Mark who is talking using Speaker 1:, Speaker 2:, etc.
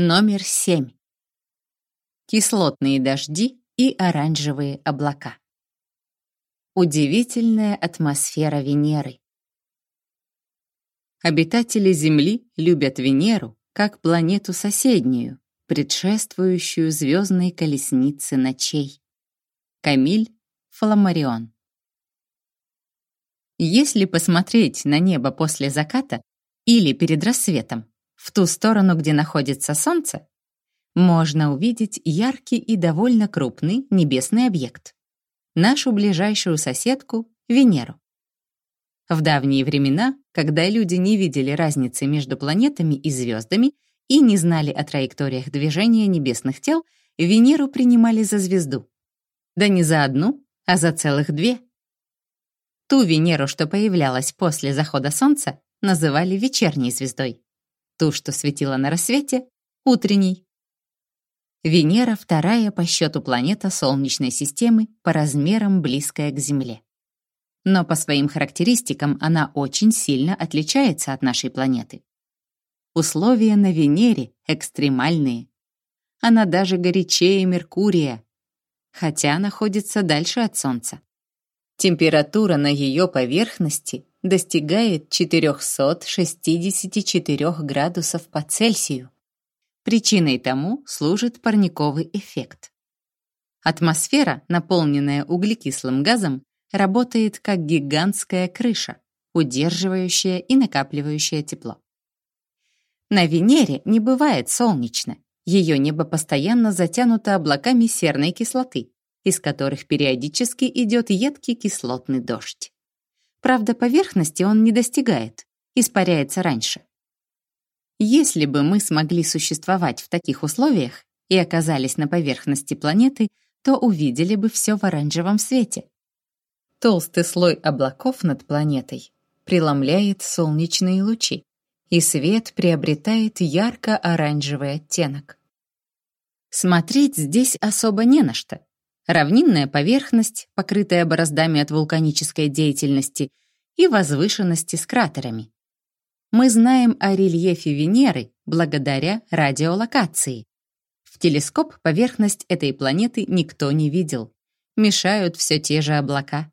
Speaker 1: Номер 7. Кислотные дожди и оранжевые облака. Удивительная атмосфера Венеры. Обитатели Земли любят Венеру как планету соседнюю, предшествующую звездной колеснице ночей. Камиль Фламарион. Если посмотреть на небо после заката или перед рассветом, в ту сторону, где находится Солнце, можно увидеть яркий и довольно крупный небесный объект — нашу ближайшую соседку — Венеру. В давние времена, когда люди не видели разницы между планетами и звездами и не знали о траекториях движения небесных тел, Венеру принимали за звезду. Да не за одну, а за целых две. Ту Венеру, что появлялась после захода Солнца, называли вечерней звездой ту, что светила на рассвете, утренней. Венера — вторая по счету планета Солнечной системы по размерам близкая к Земле. Но по своим характеристикам она очень сильно отличается от нашей планеты. Условия на Венере экстремальные. Она даже горячее Меркурия, хотя находится дальше от Солнца. Температура на ее поверхности достигает 464 градусов по Цельсию. Причиной тому служит парниковый эффект. Атмосфера, наполненная углекислым газом, работает как гигантская крыша, удерживающая и накапливающая тепло. На Венере не бывает солнечно. Ее небо постоянно затянуто облаками серной кислоты, из которых периодически идет едкий кислотный дождь. Правда, поверхности он не достигает, испаряется раньше. Если бы мы смогли существовать в таких условиях и оказались на поверхности планеты, то увидели бы все в оранжевом свете. Толстый слой облаков над планетой преломляет солнечные лучи, и свет приобретает ярко-оранжевый оттенок. Смотреть здесь особо не на что, равнинная поверхность, покрытая бороздами от вулканической деятельности, и возвышенности с кратерами. Мы знаем о рельефе Венеры благодаря радиолокации. В телескоп поверхность этой планеты никто не видел. Мешают все те же облака.